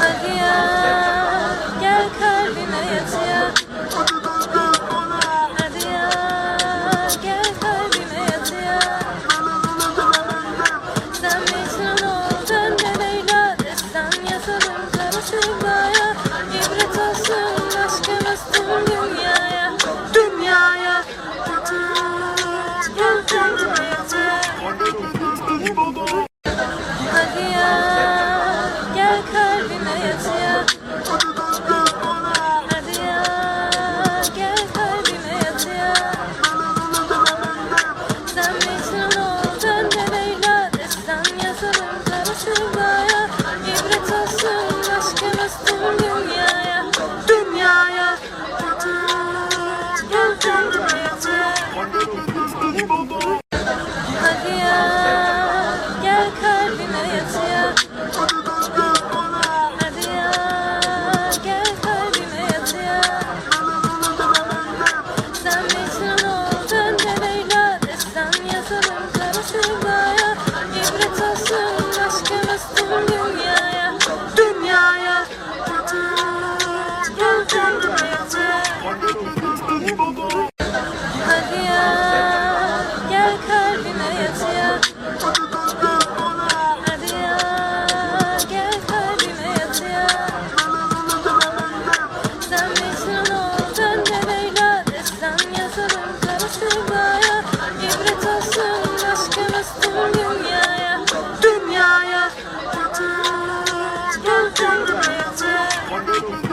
Hadi ya, gel kalbime yat ya. Hadi ya, gel kalbime yat ya. Sen Mecnun oldun ne Leyla desem yazarım kara sevdaya. İbret olsun aşkımız tüm dünyaya. Dünyaya. Gel kalbime yat ya. 我的妈呀这么多人